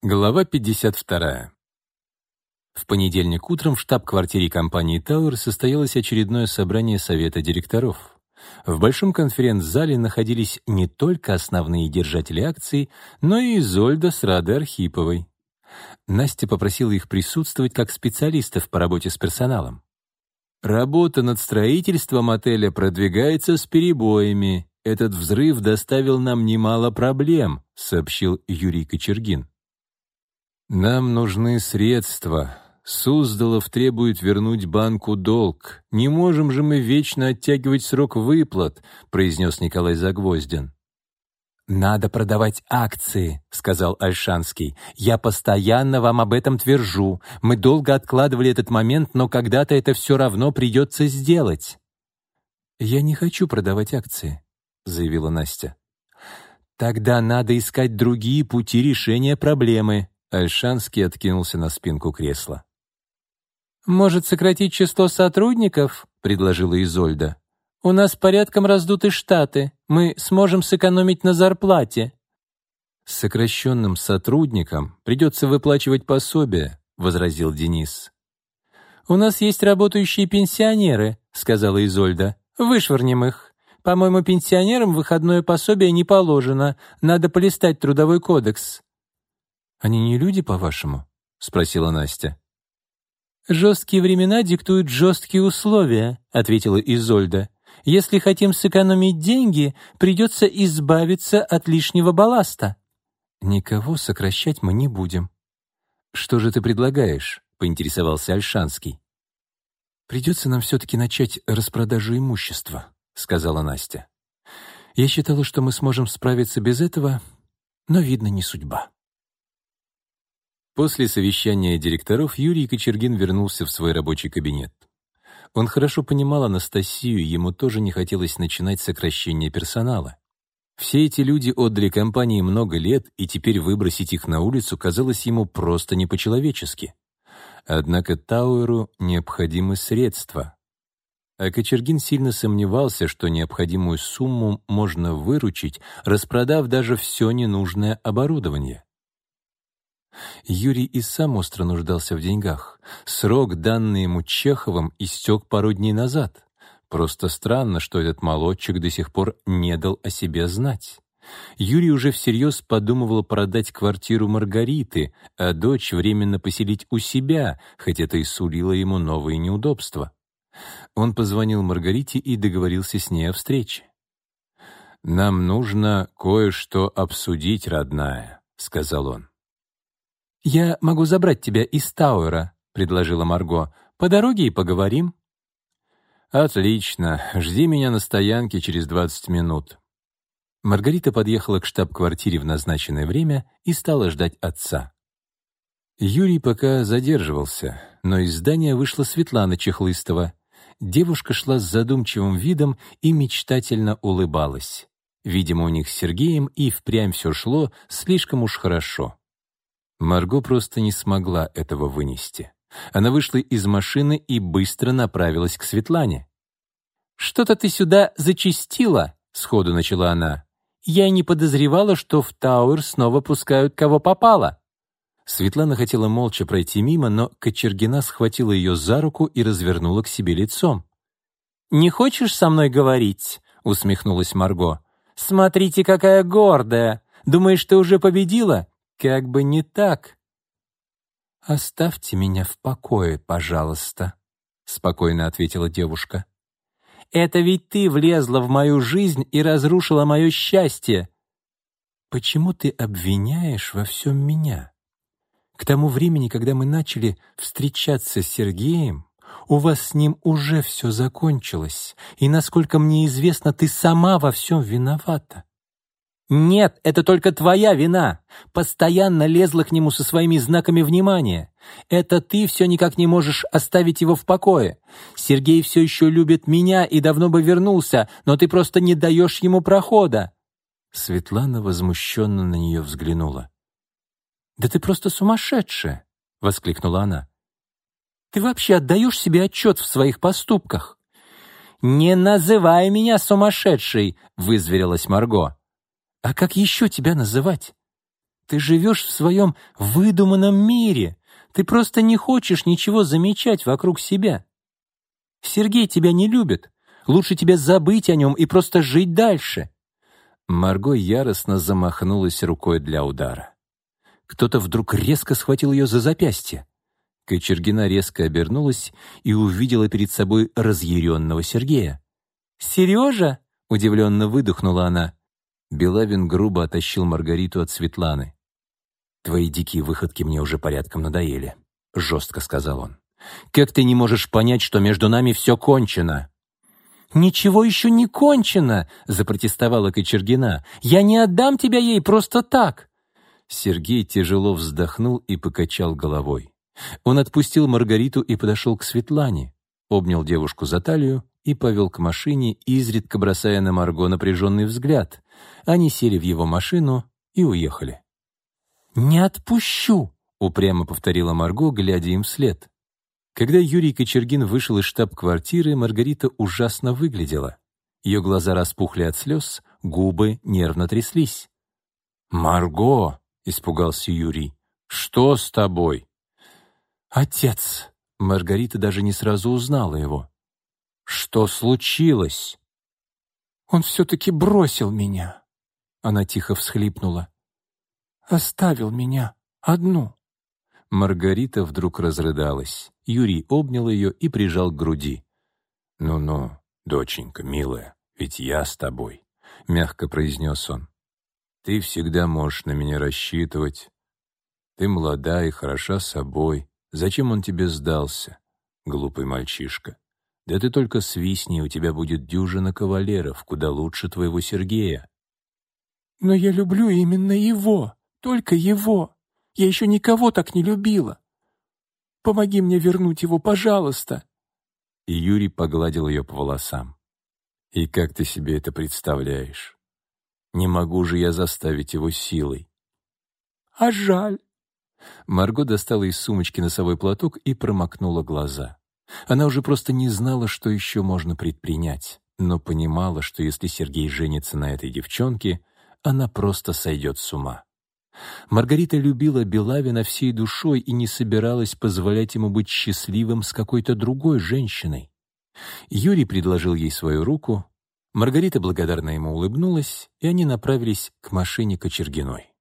Глава 52. В понедельник утром в штаб-квартире компании Tower состоялось очередное собрание совета директоров. В большом конференц-зале находились не только основные держатели акций, но и Изольда с Радой Архиповой. Настя попросила их присутствовать как специалистов по работе с персоналом. «Работа над строительством отеля продвигается с перебоями. Этот взрыв доставил нам немало проблем», — сообщил Юрий Кочергин. «Нам нужны средства. Суздалов требует вернуть банку долг. Не можем же мы вечно оттягивать срок выплат», — произнес Николай Загвоздин. «Надо продавать акции», — сказал Альшанский. «Я постоянно вам об этом твержу. Мы долго откладывали этот момент, но когда-то это все равно придется сделать». «Я не хочу продавать акции», — заявила Настя. «Тогда надо искать другие пути решения проблемы», Альшанский откинулся на спинку кресла. «Может, сократить число сотрудников?» — предложила Изольда. «У нас порядком раздуты штаты. Мы сможем сэкономить на зарплате». «Сокращенным сотрудникам придется выплачивать пособие», — возразил Денис. «У нас есть работающие пенсионеры», — сказала Изольда. «Вышвырнем их. По-моему, пенсионерам выходное пособие не положено. Надо полистать трудовой кодекс». «Они не люди, по-вашему?» — спросила Настя. «Жесткие времена диктуют жесткие условия», — ответила Изольда. «Если хотим сэкономить деньги, придется избавиться от лишнего балласта». «Никого сокращать мы не будем». «Что же ты предлагаешь?» — поинтересовался Альшанский. «Придется нам все-таки начать распродажу имущества», — сказала Настя. «Я считала, что мы сможем справиться без этого, но, видно, не судьба». После совещания директоров Юрий Кочергин вернулся в свой рабочий кабинет. Он хорошо понимал Анастасию, ему тоже не хотелось начинать сокращение персонала. Все эти люди отдали компании много лет, и теперь выбросить их на улицу казалось ему просто не по-человечески. Однако Тауэру необходимы средства. А Кочергин сильно сомневался, что необходимую сумму можно выручить, распродав даже все ненужное оборудование. Юрий и сам остро нуждался в деньгах. Срок, данный ему Чеховым, истек пару дней назад. Просто странно, что этот молодчик до сих пор не дал о себе знать. Юрий уже всерьез подумывал продать квартиру Маргариты, а дочь временно поселить у себя, хоть это и сулило ему новые неудобства. Он позвонил Маргарите и договорился с ней о встрече. «Нам нужно кое-что обсудить, родная», — сказал он. «Я могу забрать тебя из Тауэра», — предложила Марго. «По дороге и поговорим». «Отлично. Жди меня на стоянке через 20 минут». Маргарита подъехала к штаб-квартире в назначенное время и стала ждать отца. Юрий пока задерживался, но из здания вышла Светлана Чехлыстова. Девушка шла с задумчивым видом и мечтательно улыбалась. Видимо, у них с Сергеем и впрямь все шло слишком уж хорошо. Марго просто не смогла этого вынести. Она вышла из машины и быстро направилась к Светлане. «Что-то ты сюда зачистила», — сходу начала она. «Я не подозревала, что в Тауэр снова пускают кого попало». Светлана хотела молча пройти мимо, но Кочергина схватила ее за руку и развернула к себе лицом. «Не хочешь со мной говорить?» — усмехнулась Марго. «Смотрите, какая гордая! Думаешь, ты уже победила? Как бы не так. «Оставьте меня в покое, пожалуйста», — спокойно ответила девушка. «Это ведь ты влезла в мою жизнь и разрушила мое счастье». «Почему ты обвиняешь во всем меня? К тому времени, когда мы начали встречаться с Сергеем, у вас с ним уже все закончилось, и, насколько мне известно, ты сама во всем виновата. «Нет, это только твоя вина. Постоянно лезла к нему со своими знаками внимания. Это ты все никак не можешь оставить его в покое. Сергей все еще любит меня и давно бы вернулся, но ты просто не даешь ему прохода». Светлана возмущенно на нее взглянула. «Да ты просто сумасшедшая!» — воскликнула она. «Ты вообще отдаешь себе отчет в своих поступках?» «Не называй меня сумасшедшей!» — вызверилась Марго. А как еще тебя называть? Ты живешь в своем выдуманном мире. Ты просто не хочешь ничего замечать вокруг себя. Сергей тебя не любит. Лучше тебе забыть о нем и просто жить дальше». Марго яростно замахнулась рукой для удара. Кто-то вдруг резко схватил ее за запястье. Кочергина резко обернулась и увидела перед собой разъяренного Сергея. «Сережа?» — удивленно выдохнула она. Белавин грубо оттащил Маргариту от Светланы. «Твои дикие выходки мне уже порядком надоели», — жестко сказал он. «Как ты не можешь понять, что между нами все кончено?» «Ничего еще не кончено!» — запротестовала Кочергина. «Я не отдам тебя ей просто так!» Сергей тяжело вздохнул и покачал головой. Он отпустил Маргариту и подошел к Светлане, обнял девушку за талию и повел к машине, изредка бросая на Марго напряженный взгляд. Они сели в его машину и уехали. «Не отпущу!» — упрямо повторила Марго, глядя им вслед. Когда Юрий Кочергин вышел из штаб-квартиры, Маргарита ужасно выглядела. Ее глаза распухли от слез, губы нервно тряслись. «Марго!» — испугался Юрий. «Что с тобой?» «Отец!» — Маргарита даже не сразу узнала его. «Что случилось?» «Он все-таки бросил меня!» Она тихо всхлипнула оставил меня одну». Маргарита вдруг разрыдалась. Юрий обнял ее и прижал к груди. «Ну-ну, доченька, милая, ведь я с тобой», — мягко произнес он. «Ты всегда можешь на меня рассчитывать. Ты молода и хороша собой. Зачем он тебе сдался, глупый мальчишка? Да ты только свистни, у тебя будет дюжина кавалеров, куда лучше твоего Сергея». «Но я люблю именно его», только его. Я еще никого так не любила. Помоги мне вернуть его, пожалуйста». И Юрий погладил ее по волосам. «И как ты себе это представляешь? Не могу же я заставить его силой». «А жаль». Марго достала из сумочки носовой платок и промокнула глаза. Она уже просто не знала, что еще можно предпринять, но понимала, что если Сергей женится на этой девчонке, она просто сойдет с ума. Маргарита любила Белавина всей душой и не собиралась позволять ему быть счастливым с какой-то другой женщиной. Юрий предложил ей свою руку, Маргарита благодарно ему улыбнулась, и они направились к машине Кочергиной.